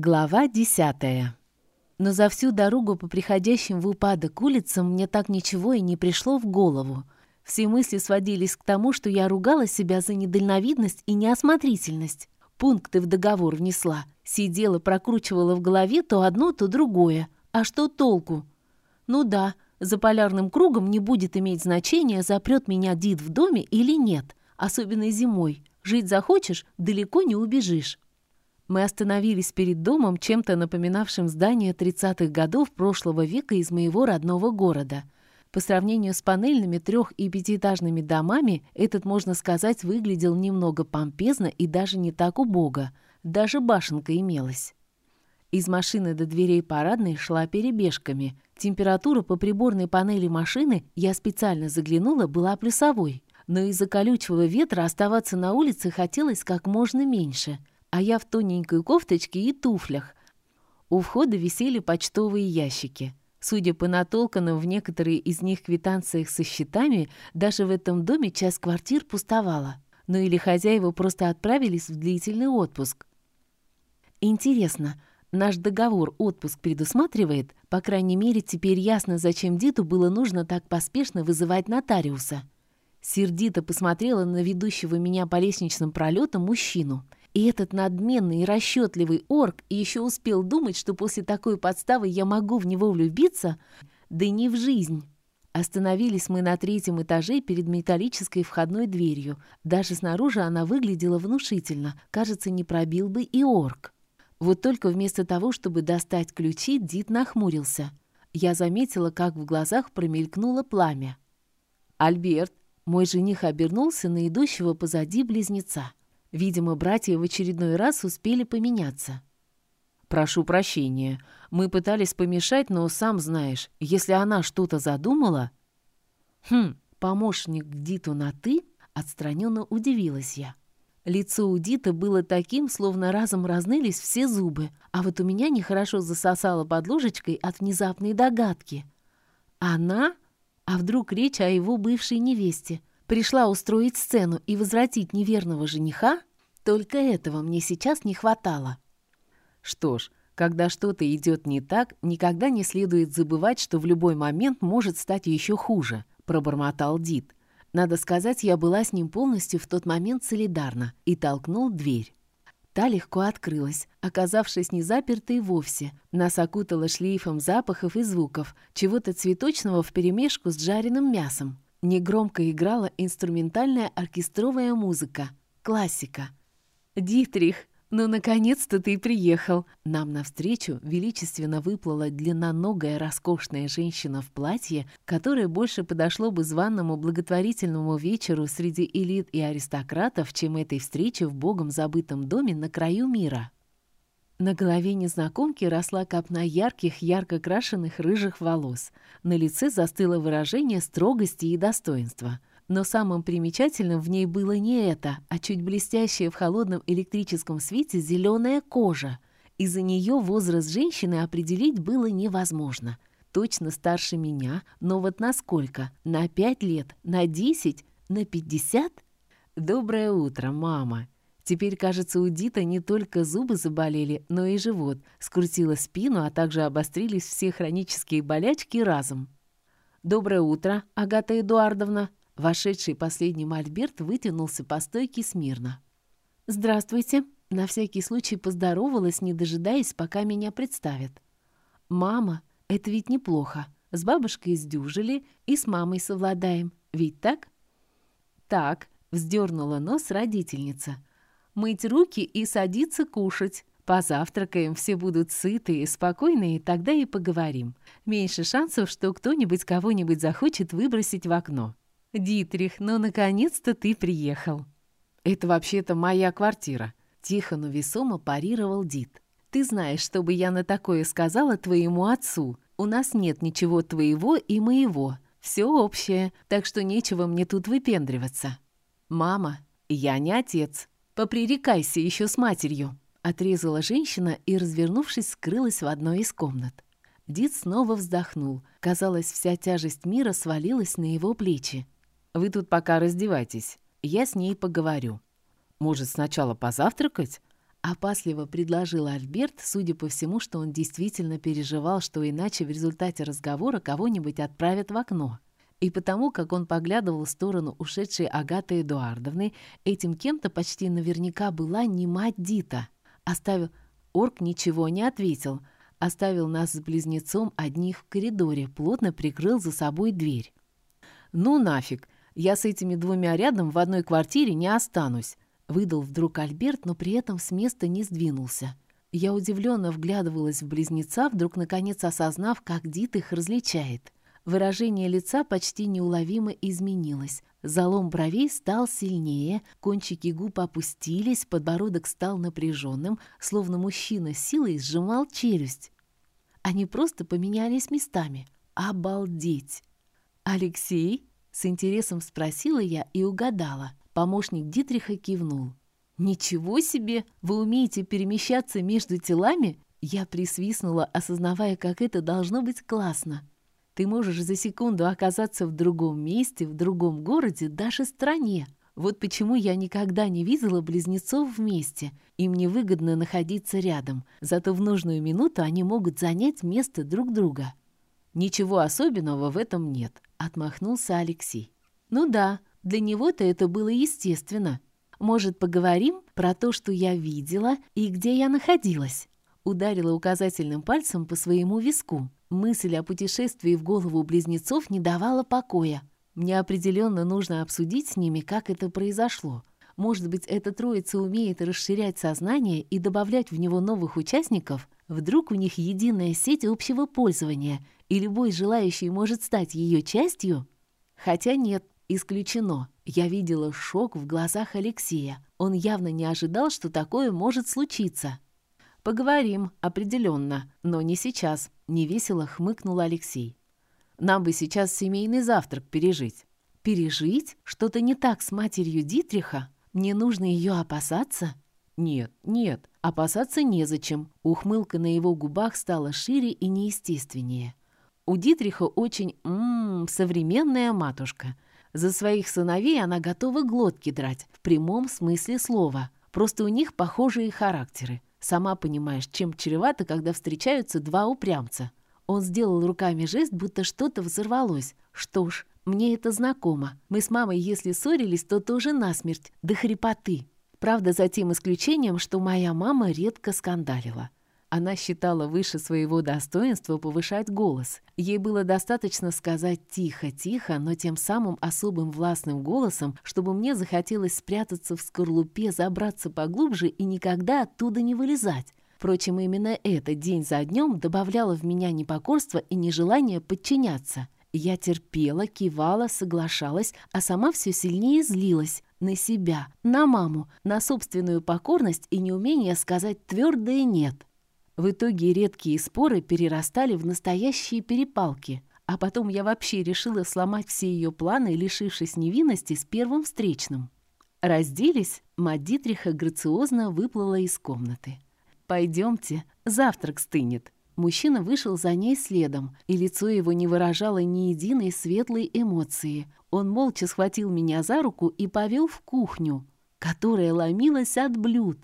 Глава десятая. Но за всю дорогу по приходящим в упадок улицам мне так ничего и не пришло в голову. Все мысли сводились к тому, что я ругала себя за недальновидность и неосмотрительность. Пункты в договор внесла. Сидела, прокручивала в голове то одно, то другое. А что толку? Ну да, за полярным кругом не будет иметь значения, запрет меня Дид в доме или нет. Особенно зимой. Жить захочешь, далеко не убежишь. Мы остановились перед домом, чем-то напоминавшим здание 30-х годов прошлого века из моего родного города. По сравнению с панельными трех- и пятиэтажными домами, этот, можно сказать, выглядел немного помпезно и даже не так убого. Даже башенка имелась. Из машины до дверей парадной шла перебежками. Температура по приборной панели машины, я специально заглянула, была плюсовой. Но из-за колючего ветра оставаться на улице хотелось как можно меньше — а я в тоненькой кофточке и туфлях. У входа висели почтовые ящики. Судя по натолканным в некоторые из них квитанциях со счетами, даже в этом доме часть квартир пустовала. Ну или хозяева просто отправились в длительный отпуск. Интересно, наш договор отпуск предусматривает? По крайней мере, теперь ясно, зачем Диту было нужно так поспешно вызывать нотариуса. Сердито посмотрела на ведущего меня по лестничным пролетам мужчину — и этот надменный и расчетливый орк еще успел думать, что после такой подставы я могу в него влюбиться? Да не в жизнь. Остановились мы на третьем этаже перед металлической входной дверью. Даже снаружи она выглядела внушительно. Кажется, не пробил бы и орк. Вот только вместо того, чтобы достать ключи, Дит нахмурился. Я заметила, как в глазах промелькнуло пламя. «Альберт!» Мой жених обернулся на идущего позади близнеца. Видимо, братья в очередной раз успели поменяться. «Прошу прощения. Мы пытались помешать, но, сам знаешь, если она что-то задумала...» «Хм, помощник Диту на «ты»?» — отстраненно удивилась я. Лицо у Дита было таким, словно разом разнылись все зубы, а вот у меня нехорошо засосало под ложечкой от внезапной догадки. «Она? А вдруг речь о его бывшей невесте?» Пришла устроить сцену и возвратить неверного жениха? Только этого мне сейчас не хватало. Что ж, когда что-то идет не так, никогда не следует забывать, что в любой момент может стать еще хуже, пробормотал Дид. Надо сказать, я была с ним полностью в тот момент солидарна и толкнул дверь. Та легко открылась, оказавшись не запертой вовсе. Нас окутала шлейфом запахов и звуков, чего-то цветочного вперемешку с жареным мясом. Негромко играла инструментальная оркестровая музыка. Классика. «Дитрих, ну, наконец-то ты приехал!» Нам навстречу величественно выплыла длинноногая роскошная женщина в платье, которое больше подошло бы званному благотворительному вечеру среди элит и аристократов, чем этой встрече в богом забытом доме на краю мира. На голове незнакомки росла копна ярких, ярко крашенных рыжих волос. На лице застыло выражение строгости и достоинства. Но самым примечательным в ней было не это, а чуть блестящая в холодном электрическом свете зеленая кожа. Из-за нее возраст женщины определить было невозможно. Точно старше меня, но вот насколько? На пять лет? На десять? На пятьдесят? «Доброе утро, мама!» Теперь, кажется, у Дита не только зубы заболели, но и живот, скрутило спину, а также обострились все хронические болячки разом. «Доброе утро, Агата Эдуардовна!» Вошедший последним Альберт вытянулся по стойке смирно. «Здравствуйте!» На всякий случай поздоровалась, не дожидаясь, пока меня представят. «Мама, это ведь неплохо. С бабушкой сдюжили и с мамой совладаем. Ведь так?» «Так», — вздернула нос родительница мыть руки и садиться кушать. Позавтракаем, все будут сытые, спокойные, тогда и поговорим. Меньше шансов, что кто-нибудь кого-нибудь захочет выбросить в окно. Дитрих, ну наконец-то ты приехал. Это вообще-то моя квартира. Тихо, но весомо парировал Дит. Ты знаешь, чтобы я на такое сказала твоему отцу. У нас нет ничего твоего и моего. Все общее, так что нечего мне тут выпендриваться. Мама, я не отец. «Попререкайся еще с матерью», — отрезала женщина и, развернувшись, скрылась в одной из комнат. Дид снова вздохнул. Казалось, вся тяжесть мира свалилась на его плечи. «Вы тут пока раздевайтесь. Я с ней поговорю». «Может, сначала позавтракать?» Опасливо предложил Альберт, судя по всему, что он действительно переживал, что иначе в результате разговора кого-нибудь отправят в окно. И потому, как он поглядывал в сторону ушедшей Агаты Эдуардовны, этим кем-то почти наверняка была не мать Дита. Оставил... Орк ничего не ответил. Оставил нас с близнецом одних в коридоре, плотно прикрыл за собой дверь. «Ну нафиг! Я с этими двумя рядом в одной квартире не останусь!» Выдал вдруг Альберт, но при этом с места не сдвинулся. Я удивленно вглядывалась в близнеца, вдруг наконец осознав, как Дит их различает. Выражение лица почти неуловимо изменилось. Залом бровей стал сильнее, кончики губ опустились, подбородок стал напряженным, словно мужчина силой сжимал челюсть. Они просто поменялись местами. Обалдеть! «Алексей?» — с интересом спросила я и угадала. Помощник Дитриха кивнул. «Ничего себе! Вы умеете перемещаться между телами?» Я присвистнула, осознавая, как это должно быть классно. Ты можешь за секунду оказаться в другом месте, в другом городе, даже стране. Вот почему я никогда не видела близнецов вместе. Им невыгодно находиться рядом, зато в нужную минуту они могут занять место друг друга. «Ничего особенного в этом нет», — отмахнулся Алексей. «Ну да, для него-то это было естественно. Может, поговорим про то, что я видела и где я находилась?» Ударила указательным пальцем по своему виску. Мысль о путешествии в голову близнецов не давала покоя. Мне определенно нужно обсудить с ними, как это произошло. Может быть, эта троица умеет расширять сознание и добавлять в него новых участников? Вдруг у них единая сеть общего пользования, и любой желающий может стать ее частью? Хотя нет, исключено. Я видела шок в глазах Алексея. Он явно не ожидал, что такое может случиться. «Поговорим, определенно, но не сейчас», — невесело хмыкнул Алексей. «Нам бы сейчас семейный завтрак пережить». «Пережить? Что-то не так с матерью Дитриха? Мне нужно ее опасаться?» «Нет, нет, опасаться незачем». Ухмылка на его губах стала шире и неестественнее. У Дитриха очень, ммм, современная матушка. За своих сыновей она готова глотки драть, в прямом смысле слова. Просто у них похожие характеры. Сама понимаешь, чем чревато, когда встречаются два упрямца. Он сделал руками жест, будто что-то взорвалось. Что ж, мне это знакомо. Мы с мамой, если ссорились, то тоже насмерть, до хрипоты. Правда, за тем исключением, что моя мама редко скандалила. Она считала выше своего достоинства повышать голос. Ей было достаточно сказать «тихо-тихо», но тем самым особым властным голосом, чтобы мне захотелось спрятаться в скорлупе, забраться поглубже и никогда оттуда не вылезать. Впрочем, именно это день за днем добавляло в меня непокорство и нежелание подчиняться. Я терпела, кивала, соглашалась, а сама все сильнее злилась. На себя, на маму, на собственную покорность и неумение сказать твердое «нет». В итоге редкие споры перерастали в настоящие перепалки, а потом я вообще решила сломать все ее планы, лишившись невинности с первым встречным. Разделись, мать Дитриха грациозно выплыла из комнаты. «Пойдемте, завтрак стынет». Мужчина вышел за ней следом, и лицо его не выражало ни единой светлой эмоции. Он молча схватил меня за руку и повел в кухню, которая ломилась от блюд.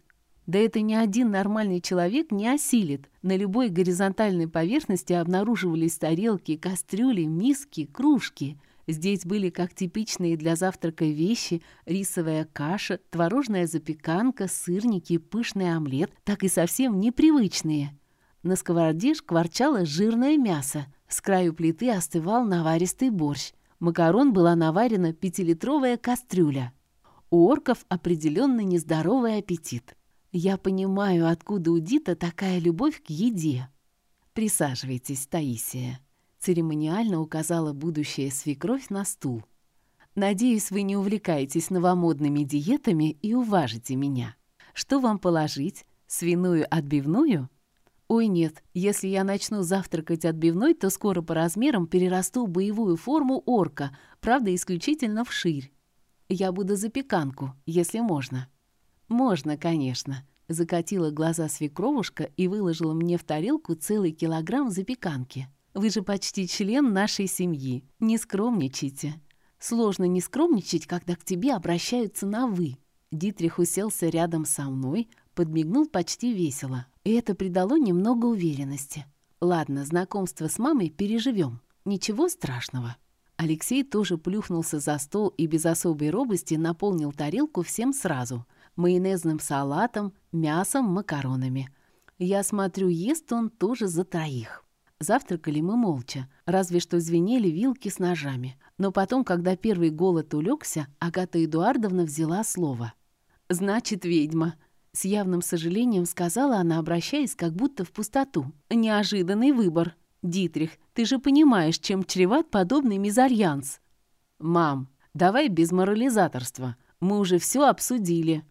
Да это ни один нормальный человек не осилит. На любой горизонтальной поверхности обнаруживались тарелки, кастрюли, миски, кружки. Здесь были как типичные для завтрака вещи рисовая каша, творожная запеканка, сырники, пышный омлет, так и совсем непривычные. На сковороде шкварчало жирное мясо. С краю плиты остывал наваристый борщ. Макарон была наварена пятилитровая кастрюля. У орков определенно нездоровый аппетит. Я понимаю, откуда у Дита такая любовь к еде. Присаживайтесь, Таисия. Церемониально указала будущая свекровь на стул. Надеюсь, вы не увлекаетесь новомодными диетами и уважите меня. Что вам положить? Свиную отбивную? Ой, нет, если я начну завтракать отбивной, то скоро по размерам перерасту боевую форму орка, правда, исключительно вширь. Я буду запеканку, если можно. «Можно, конечно», — закатила глаза свекровушка и выложила мне в тарелку целый килограмм запеканки. «Вы же почти член нашей семьи. Не скромничайте». «Сложно не скромничать, когда к тебе обращаются на «вы». Дитрих уселся рядом со мной, подмигнул почти весело. И это придало немного уверенности. Ладно, знакомство с мамой переживем. Ничего страшного. Алексей тоже плюхнулся за стол и без особой робости наполнил тарелку всем сразу. Майонезным салатом, мясом, макаронами. Я смотрю, ест он тоже за троих. Завтракали мы молча, разве что звенели вилки с ножами. Но потом, когда первый голод улегся, Агата Эдуардовна взяла слово. «Значит, ведьма», — с явным сожалением сказала она, обращаясь как будто в пустоту. «Неожиданный выбор. Дитрих, ты же понимаешь, чем чреват подобный мезальянс». «Мам, давай без морализаторства. Мы уже все обсудили».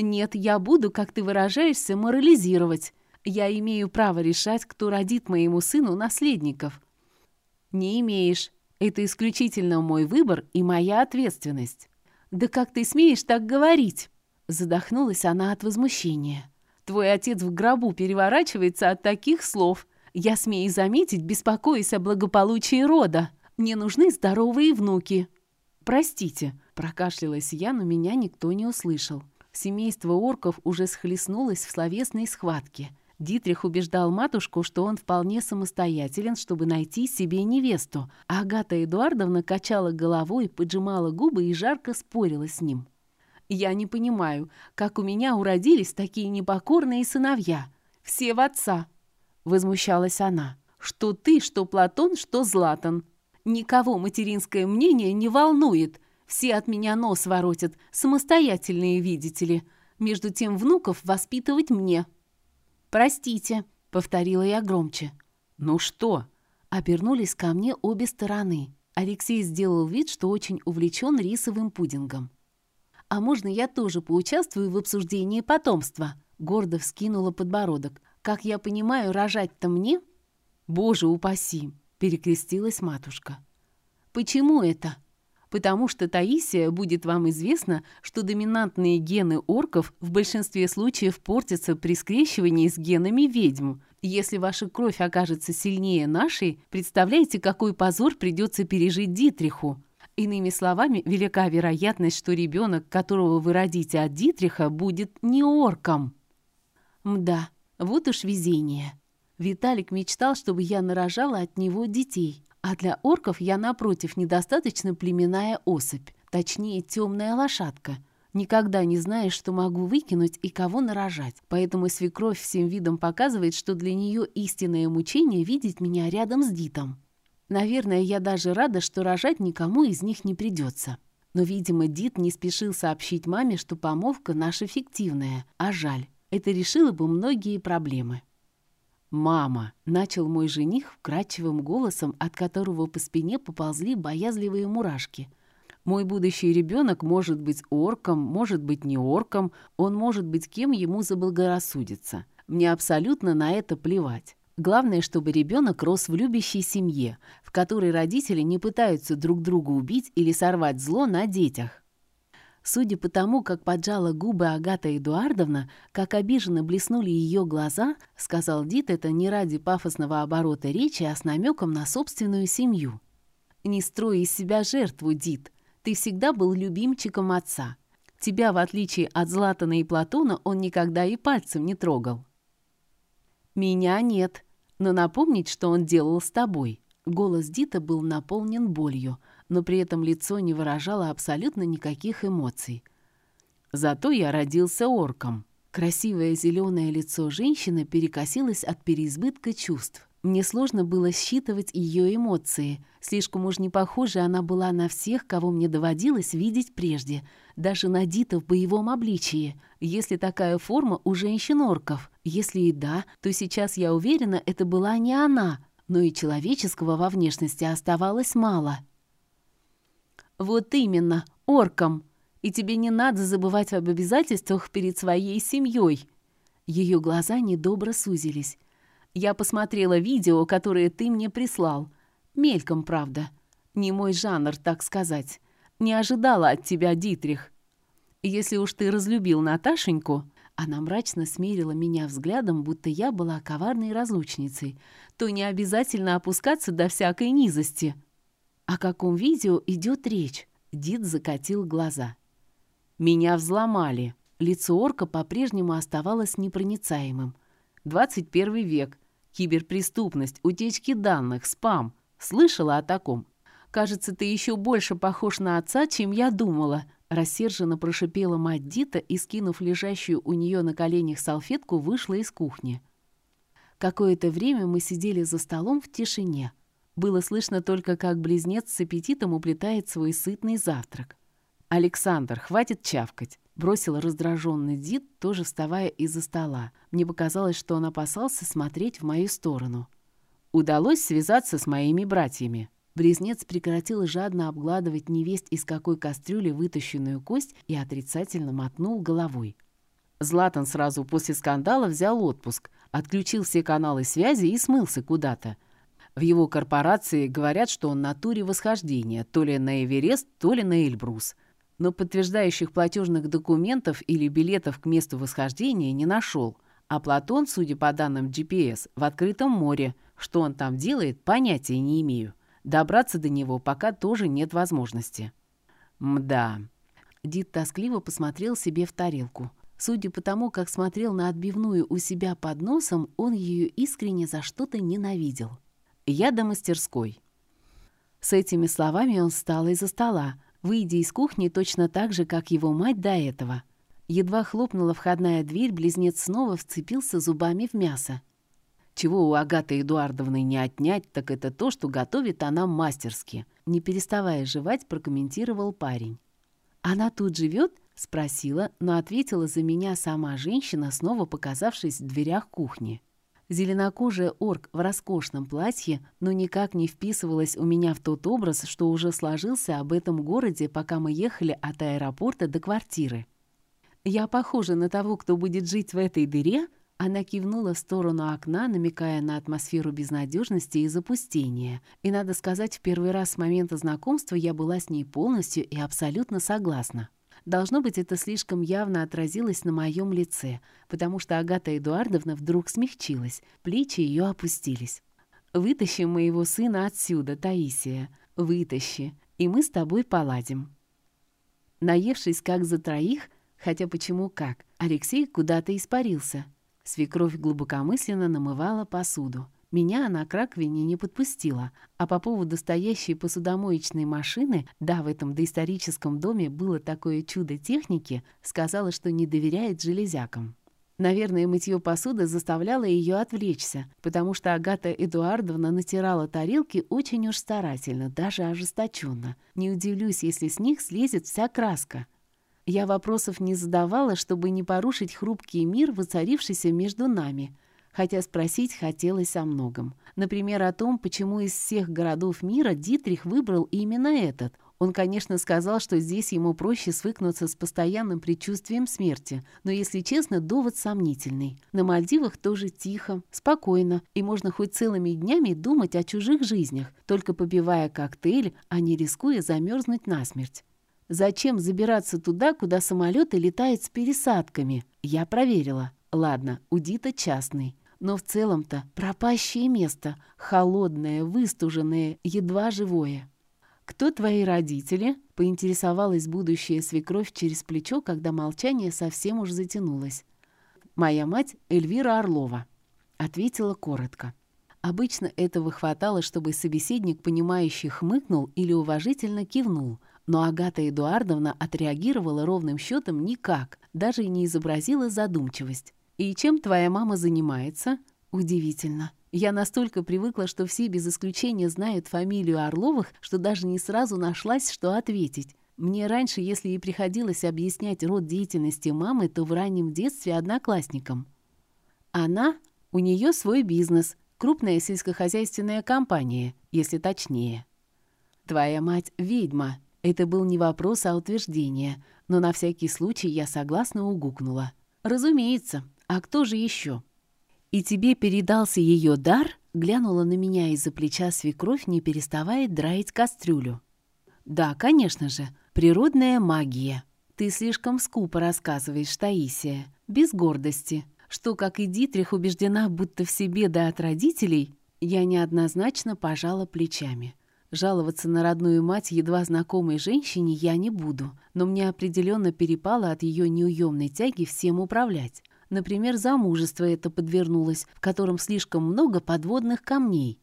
«Нет, я буду, как ты выражаешься, морализировать. Я имею право решать, кто родит моему сыну наследников». «Не имеешь. Это исключительно мой выбор и моя ответственность». «Да как ты смеешь так говорить?» Задохнулась она от возмущения. «Твой отец в гробу переворачивается от таких слов. Я смею заметить, беспокоюсь о благополучии рода. Мне нужны здоровые внуки». «Простите», — прокашлялась я, но меня никто не услышал. Семейство орков уже схлестнулось в словесной схватке. Дитрих убеждал матушку, что он вполне самостоятелен, чтобы найти себе невесту, а Агата Эдуардовна качала головой, поджимала губы и жарко спорила с ним. «Я не понимаю, как у меня уродились такие непокорные сыновья. Все в отца!» — возмущалась она. «Что ты, что Платон, что Златан. Никого материнское мнение не волнует. Все от меня нос воротят, самостоятельные, видите ли. Между тем внуков воспитывать мне». «Простите», — повторила я громче. «Ну что?» Обернулись ко мне обе стороны. Алексей сделал вид, что очень увлечен рисовым пудингом. «А можно я тоже поучаствую в обсуждении потомства?» Гордо вскинула подбородок. «Как я понимаю, рожать-то мне?» «Боже упаси!» — перекрестилась матушка. «Почему это?» Потому что, Таисия, будет вам известно, что доминантные гены орков в большинстве случаев портятся при скрещивании с генами ведьм. Если ваша кровь окажется сильнее нашей, представляете, какой позор придется пережить Дитриху. Иными словами, велика вероятность, что ребенок, которого вы родите от Дитриха, будет не орком. Мда, вот уж везение. Виталик мечтал, чтобы я нарожала от него детей. А для орков я, напротив, недостаточно племенная особь, точнее, темная лошадка. Никогда не знаешь, что могу выкинуть и кого нарожать. Поэтому свекровь всем видом показывает, что для нее истинное мучение видеть меня рядом с Дитом. Наверное, я даже рада, что рожать никому из них не придется. Но, видимо, Дит не спешил сообщить маме, что помолвка наша фиктивная, а жаль. Это решило бы многие проблемы. «Мама!» — начал мой жених вкрадчивым голосом, от которого по спине поползли боязливые мурашки. «Мой будущий ребенок может быть орком, может быть не орком, он может быть кем ему заблагорассудится. Мне абсолютно на это плевать. Главное, чтобы ребенок рос в любящей семье, в которой родители не пытаются друг друга убить или сорвать зло на детях. Судя по тому, как поджала губы Агата Эдуардовна, как обиженно блеснули ее глаза, сказал Дит это не ради пафосного оборота речи, а с намеком на собственную семью. «Не строй из себя жертву, Дит. Ты всегда был любимчиком отца. Тебя, в отличие от Златана и Платона, он никогда и пальцем не трогал». «Меня нет. Но напомнить, что он делал с тобой». Голос Дита был наполнен болью – но при этом лицо не выражало абсолютно никаких эмоций. Зато я родился орком. Красивое зеленое лицо женщины перекосилось от переизбытка чувств. Мне сложно было считывать ее эмоции. Слишком уж не похожа она была на всех, кого мне доводилось видеть прежде, даже на Дита в боевом обличии, если такая форма у женщин-орков. Если и да, то сейчас я уверена, это была не она, но и человеческого во внешности оставалось мало. «Вот именно, орком. И тебе не надо забывать об обязательствах перед своей семьей». Ее глаза недобро сузились. «Я посмотрела видео, которое ты мне прислал. Мельком, правда. Не мой жанр, так сказать. Не ожидала от тебя, Дитрих. Если уж ты разлюбил Наташеньку...» Она мрачно смерила меня взглядом, будто я была коварной разлучницей. «То не обязательно опускаться до всякой низости». О каком видео идет речь? Дид закатил глаза. «Меня взломали». Лицо орка по-прежнему оставалось непроницаемым. 21 век. Киберпреступность, утечки данных, спам. Слышала о таком? Кажется, ты еще больше похож на отца, чем я думала», — рассерженно прошипела мать Дита и, скинув лежащую у нее на коленях салфетку, вышла из кухни. Какое-то время мы сидели за столом в тишине. Было слышно только, как близнец с аппетитом уплетает свой сытный завтрак. «Александр, хватит чавкать!» — бросил раздраженный Дид, тоже вставая из-за стола. Мне показалось, что он опасался смотреть в мою сторону. «Удалось связаться с моими братьями». Близнец прекратил жадно обгладывать невесть из какой кастрюли вытащенную кость и отрицательно мотнул головой. Златан сразу после скандала взял отпуск, отключил все каналы связи и смылся куда-то. В его корпорации говорят, что он на туре восхождения, то ли на Эверест, то ли на Эльбрус. Но подтверждающих платежных документов или билетов к месту восхождения не нашел. А Платон, судя по данным GPS, в открытом море. Что он там делает, понятия не имею. Добраться до него пока тоже нет возможности. Мда. Дид тоскливо посмотрел себе в тарелку. Судя по тому, как смотрел на отбивную у себя под носом, он ее искренне за что-то ненавидел. «Я до мастерской». С этими словами он встал из-за стола, выйдя из кухни точно так же, как его мать до этого. Едва хлопнула входная дверь, близнец снова вцепился зубами в мясо. Чего у Агаты Эдуардовны не отнять, так это то, что готовит она мастерски. Не переставая жевать, прокомментировал парень. «Она тут живет?» — спросила, но ответила за меня сама женщина, снова показавшись в дверях кухни. Зеленокожая орк в роскошном платье, но никак не вписывалась у меня в тот образ, что уже сложился об этом городе, пока мы ехали от аэропорта до квартиры. «Я похожа на того, кто будет жить в этой дыре?» Она кивнула в сторону окна, намекая на атмосферу безнадежности и запустения. И, надо сказать, в первый раз с момента знакомства я была с ней полностью и абсолютно согласна. Должно быть, это слишком явно отразилось на моем лице, потому что Агата Эдуардовна вдруг смягчилась, плечи ее опустились. «Вытащи моего сына отсюда, Таисия, вытащи, и мы с тобой поладим». Наевшись как за троих, хотя почему как, Алексей куда-то испарился — Свекровь глубокомысленно намывала посуду. Меня она к раковине не подпустила, а по поводу стоящей посудомоечной машины, да, в этом доисторическом доме было такое чудо техники, сказала, что не доверяет железякам. Наверное, мытье посуды заставляло ее отвлечься, потому что Агата Эдуардовна натирала тарелки очень уж старательно, даже ожесточенно. Не удивлюсь, если с них слезет вся краска. Я вопросов не задавала, чтобы не порушить хрупкий мир, воцарившийся между нами, хотя спросить хотелось о многом. Например, о том, почему из всех городов мира Дитрих выбрал именно этот. Он, конечно, сказал, что здесь ему проще свыкнуться с постоянным предчувствием смерти, но, если честно, довод сомнительный. На Мальдивах тоже тихо, спокойно, и можно хоть целыми днями думать о чужих жизнях, только побивая коктейль, а не рискуя замерзнуть насмерть. Зачем забираться туда, куда самолеты летают с пересадками? Я проверила. Ладно, у Дита частный. Но в целом-то пропащее место. Холодное, выстуженное, едва живое. «Кто твои родители?» — поинтересовалась будущая свекровь через плечо, когда молчание совсем уж затянулось. «Моя мать Эльвира Орлова», — ответила коротко. Обычно этого хватало, чтобы собеседник, понимающий, хмыкнул или уважительно кивнул, но Агата Эдуардовна отреагировала ровным счетом никак, даже и не изобразила задумчивость. «И чем твоя мама занимается?» «Удивительно. Я настолько привыкла, что все без исключения знают фамилию Орловых, что даже не сразу нашлась, что ответить. Мне раньше, если и приходилось объяснять род деятельности мамы, то в раннем детстве одноклассникам. Она, у нее свой бизнес, крупная сельскохозяйственная компания, если точнее. Твоя мать — ведьма, это был не вопрос, а утверждение, но на всякий случай я согласно угукнула. «Разумеется. А кто же еще?» «И тебе передался ее дар?» Глянула на меня из-за плеча свекровь, не переставая драить кастрюлю. «Да, конечно же. Природная магия. Ты слишком скупо рассказываешь, Таисия. Без гордости. Что, как и Дитрих, убеждена, будто в себе да от родителей, я неоднозначно пожала плечами. Жаловаться на родную мать едва знакомой женщине я не буду, но мне определенно перепало от ее неуемной тяги всем управлять. Например, замужество это подвернулось, в котором слишком много подводных камней.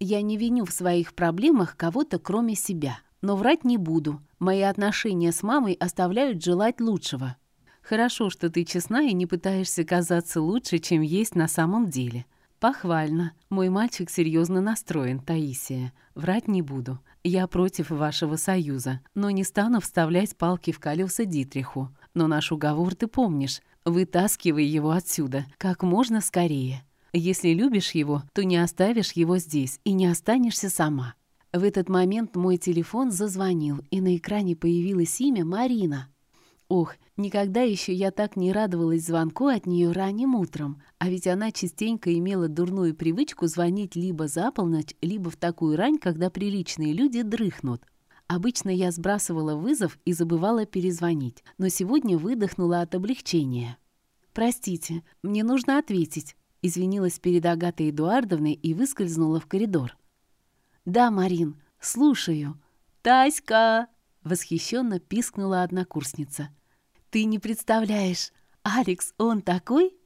Я не виню в своих проблемах кого-то, кроме себя. Но врать не буду. Мои отношения с мамой оставляют желать лучшего. Хорошо, что ты честна и не пытаешься казаться лучше, чем есть на самом деле. Похвально. Мой мальчик серьезно настроен, Таисия. Врать не буду. Я против вашего союза, но не стану вставлять палки в колеса Дитриху. Но наш уговор ты помнишь. Вытаскивай его отсюда как можно скорее. Если любишь его, то не оставишь его здесь и не останешься сама. В этот момент мой телефон зазвонил, и на экране появилось имя Марина. Ох, никогда еще я так не радовалась звонку от нее ранним утром, а ведь она частенько имела дурную привычку звонить либо за полночь, либо в такую рань, когда приличные люди дрыхнут. Обычно я сбрасывала вызов и забывала перезвонить, но сегодня выдохнула от облегчения. «Простите, мне нужно ответить», — извинилась перед Агатой Эдуардовной и выскользнула в коридор. «Да, Марин, слушаю». «Таська!» — восхищенно пискнула однокурсница. «Ты не представляешь, Алекс, он такой?»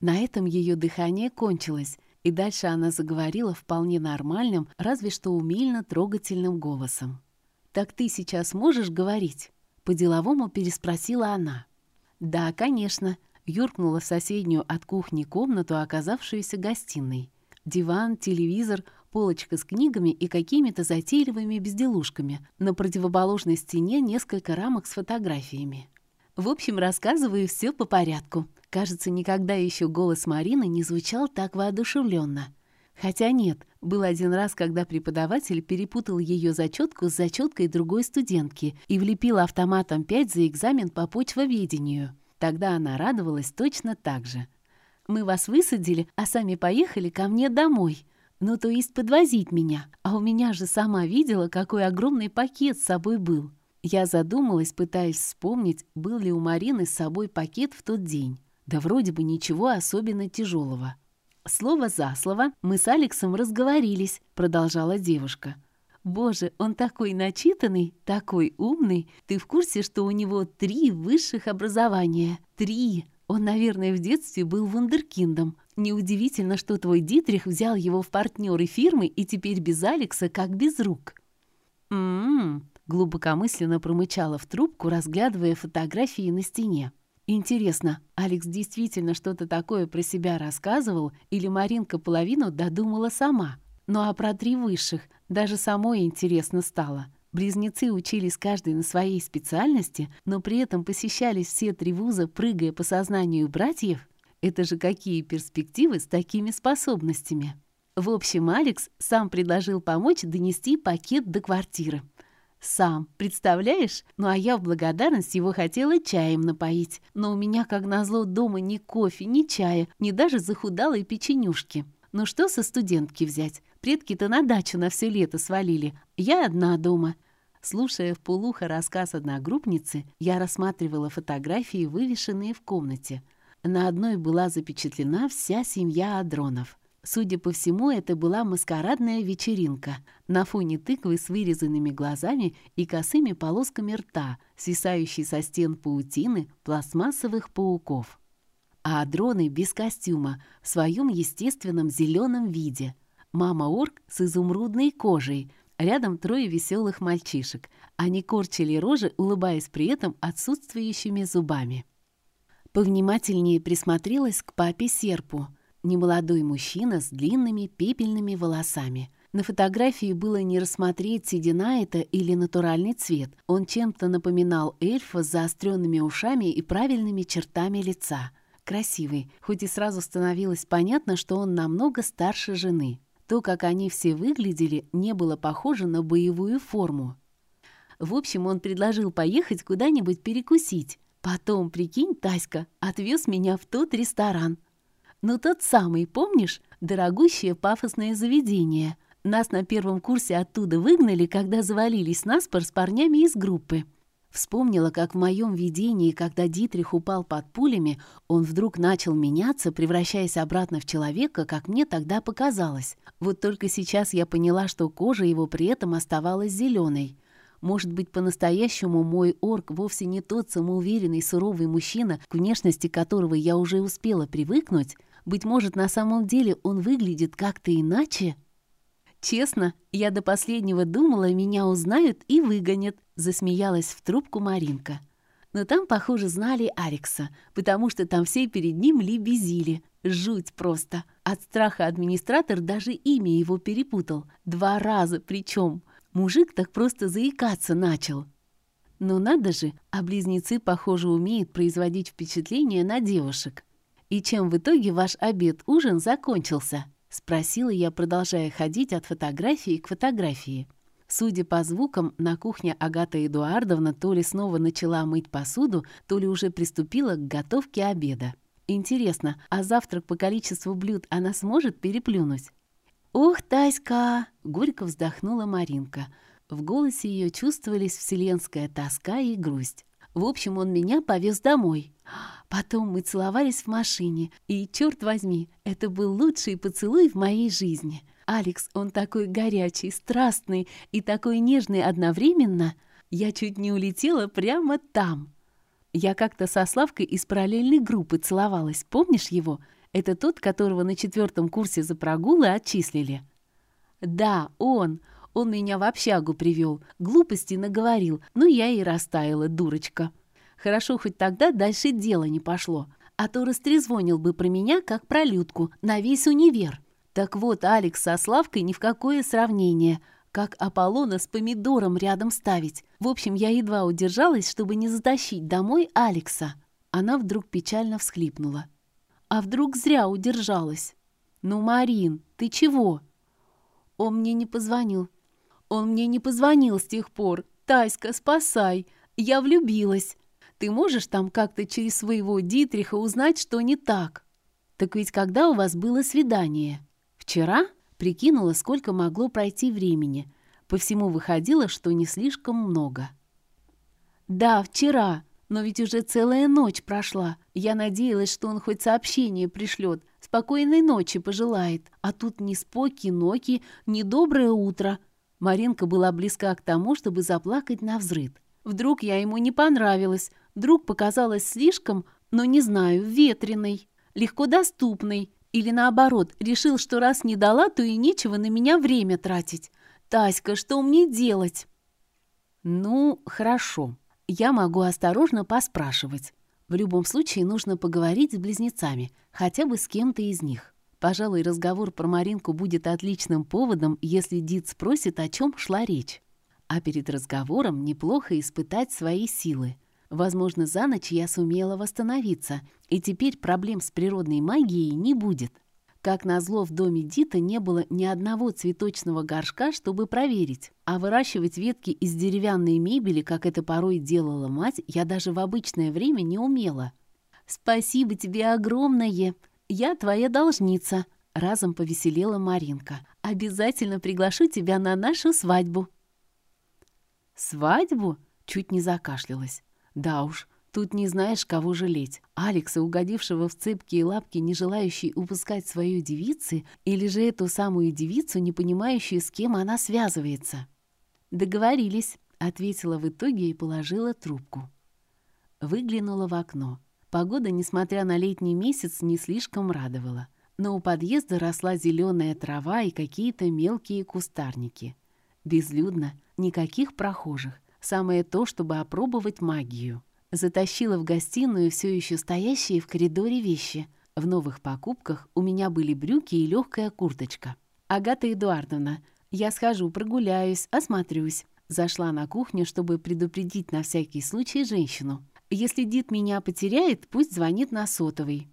На этом ее дыхание кончилось, и дальше она заговорила вполне нормальным, разве что умильно трогательным голосом. «Так ты сейчас можешь говорить?» По-деловому переспросила она. «Да, конечно», — юркнула в соседнюю от кухни комнату, оказавшуюся гостиной. Диван, телевизор, полочка с книгами и какими-то затейливыми безделушками. На противоположной стене несколько рамок с фотографиями. В общем, рассказываю все по порядку. Кажется, никогда еще голос Марины не звучал так воодушевленно. Хотя нет, был один раз, когда преподаватель перепутал ее зачетку с зачеткой другой студентки и влепил автоматом 5 за экзамен по почвоведению. Тогда она радовалась точно так же. «Мы вас высадили, а сами поехали ко мне домой. Ну, то есть подвозить меня. А у меня же сама видела, какой огромный пакет с собой был». Я задумалась, пытаясь вспомнить, был ли у Марины с собой пакет в тот день. Да вроде бы ничего особенно тяжелого. Слово за слово мы с Алексом разговорились, продолжала девушка. Боже, он такой начитанный, такой умный. Ты в курсе, что у него три высших образования? Три! Он, наверное, в детстве был вундеркиндом. Неудивительно, что твой Дитрих взял его в партнеры фирмы и теперь без Алекса как без рук. «М-м-м», глубокомысленно промычала в трубку, разглядывая фотографии на стене. Интересно, Алекс действительно что-то такое про себя рассказывал или Маринка половину додумала сама? Ну а про три высших даже самой интересно стало. Близнецы учились каждый на своей специальности, но при этом посещались все три вуза, прыгая по сознанию братьев. Это же какие перспективы с такими способностями? В общем, Алекс сам предложил помочь донести пакет до квартиры. Сам, представляешь? Ну а я в благодарность его хотела чаем напоить. Но у меня, как назло, дома ни кофе, ни чая, ни даже захудалой печенюшки. Ну что со студентки взять? Предки-то на дачу на все лето свалили. Я одна дома. Слушая в полухо рассказ одногруппницы, я рассматривала фотографии, вывешенные в комнате. На одной была запечатлена вся семья Адронов. Судя по всему, это была маскарадная вечеринка на фоне тыквы с вырезанными глазами и косыми полосками рта, свисающей со стен паутины пластмассовых пауков. А дроны без костюма, в своем естественном зеленом виде. Мама-орк с изумрудной кожей, рядом трое веселых мальчишек. Они корчили рожи, улыбаясь при этом отсутствующими зубами. Повнимательнее присмотрелась к папе Серпу — Немолодой мужчина с длинными пепельными волосами. На фотографии было не рассмотреть, седина это или натуральный цвет. Он чем-то напоминал эльфа с заостренными ушами и правильными чертами лица. Красивый, хоть и сразу становилось понятно, что он намного старше жены. То, как они все выглядели, не было похоже на боевую форму. В общем, он предложил поехать куда-нибудь перекусить. Потом, прикинь, Таська отвез меня в тот ресторан. Ну тот самый, помнишь? Дорогущее пафосное заведение. Нас на первом курсе оттуда выгнали, когда завалились наспор с парнями из группы. Вспомнила, как в моем видении, когда Дитрих упал под пулями, он вдруг начал меняться, превращаясь обратно в человека, как мне тогда показалось. Вот только сейчас я поняла, что кожа его при этом оставалась зеленой. Может быть, по-настоящему мой орк вовсе не тот самоуверенный суровый мужчина, к внешности которого я уже успела привыкнуть? Быть может, на самом деле он выглядит как-то иначе? Честно, я до последнего думала, меня узнают и выгонят, засмеялась в трубку Маринка. Но там, похоже, знали Арикса, потому что там все перед ним лебезили. Жуть просто. От страха администратор даже имя его перепутал. Два раза причем. Мужик так просто заикаться начал. Но надо же, а близнецы, похоже, умеют производить впечатление на девушек. И чем в итоге ваш обед-ужин закончился? Спросила я, продолжая ходить от фотографии к фотографии. Судя по звукам, на кухне Агата Эдуардовна то ли снова начала мыть посуду, то ли уже приступила к готовке обеда. Интересно, а завтрак по количеству блюд она сможет переплюнуть? «Ох, Таська!» — горько вздохнула Маринка. В голосе ее чувствовались вселенская тоска и грусть. В общем, он меня повез домой. Потом мы целовались в машине, и, черт возьми, это был лучший поцелуй в моей жизни. Алекс, он такой горячий, страстный и такой нежный одновременно. Я чуть не улетела прямо там. Я как-то со Славкой из параллельной группы целовалась, помнишь его? Это тот, которого на четвертом курсе за прогулы отчислили. Да, он. Он меня в общагу привел, глупости наговорил, ну я и растаяла, дурочка. Хорошо, хоть тогда дальше дело не пошло, а то растрезвонил бы про меня, как про Людку, на весь универ. Так вот, Алекс со Славкой ни в какое сравнение, как Аполлона с помидором рядом ставить. В общем, я едва удержалась, чтобы не затащить домой Алекса. Она вдруг печально всхлипнула. А вдруг зря удержалась? «Ну, Марин, ты чего?» Он мне не позвонил. Он мне не позвонил с тех пор. Таська, спасай. Я влюбилась. Ты можешь там как-то через своего Дитриха узнать, что не так? Так ведь когда у вас было свидание? Вчера? Прикинула, сколько могло пройти времени. По всему выходило, что не слишком много. Да, вчера. Но ведь уже целая ночь прошла. Я надеялась, что он хоть сообщение пришлет, спокойной ночи пожелает. А тут ни споки-ноки, ни доброе утро — Маринка была близка к тому, чтобы заплакать на взрыд. Вдруг я ему не понравилась, вдруг показалась слишком, но не знаю, ветреной, легко доступной, или наоборот, решил, что раз не дала, то и нечего на меня время тратить. Таська, что мне делать? Ну, хорошо. Я могу осторожно поспрашивать. В любом случае нужно поговорить с близнецами, хотя бы с кем-то из них. Пожалуй, разговор про Маринку будет отличным поводом, если Дид спросит, о чем шла речь. А перед разговором неплохо испытать свои силы. Возможно, за ночь я сумела восстановиться, и теперь проблем с природной магией не будет. Как назло, в доме Дита не было ни одного цветочного горшка, чтобы проверить. А выращивать ветки из деревянной мебели, как это порой делала мать, я даже в обычное время не умела. «Спасибо тебе огромное!» «Я твоя должница», — разом повеселела Маринка. «Обязательно приглашу тебя на нашу свадьбу». «Свадьбу?» — чуть не закашлялась. «Да уж, тут не знаешь, кого жалеть. Алекса, угодившего в цепкие лапки, не желающий упускать свою девицы, или же эту самую девицу, не понимающую, с кем она связывается?» «Договорились», — ответила в итоге и положила трубку. Выглянула в окно. Погода, несмотря на летний месяц, не слишком радовала. Но у подъезда росла зеленая трава и какие-то мелкие кустарники. Безлюдно, никаких прохожих. Самое то, чтобы опробовать магию. Затащила в гостиную все еще стоящие в коридоре вещи. В новых покупках у меня были брюки и легкая курточка. «Агата Эдуардовна, я схожу, прогуляюсь, осмотрюсь». Зашла на кухню, чтобы предупредить на всякий случай женщину. Если Дид меня потеряет, пусть звонит на сотовый».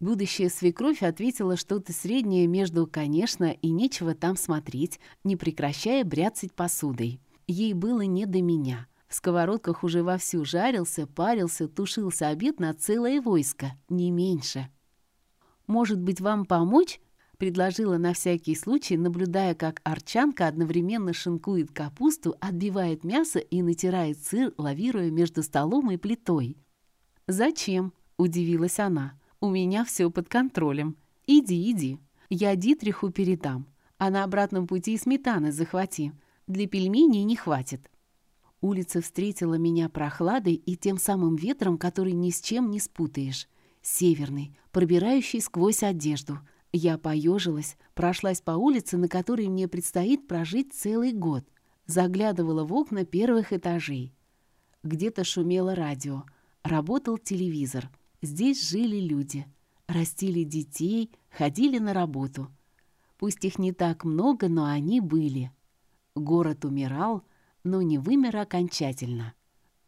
Будущая свекровь ответила что-то среднее между «конечно» и «нечего там смотреть», не прекращая бряцать посудой. Ей было не до меня. В сковородках уже вовсю жарился, парился, тушился обед на целое войско, не меньше. «Может быть, вам помочь?» Предложила на всякий случай, наблюдая, как арчанка одновременно шинкует капусту, отбивает мясо и натирает сыр, лавируя между столом и плитой. «Зачем?» – удивилась она. «У меня все под контролем. Иди, иди. Я Дитриху передам. А на обратном пути сметаны захвати. Для пельменей не хватит». Улица встретила меня прохладой и тем самым ветром, который ни с чем не спутаешь. Северный, пробирающий сквозь одежду – я поежилась, прошлась по улице, на которой мне предстоит прожить целый год. Заглядывала в окна первых этажей. Где-то шумело радио, работал телевизор. Здесь жили люди, растили детей, ходили на работу. Пусть их не так много, но они были. Город умирал, но не вымер окончательно.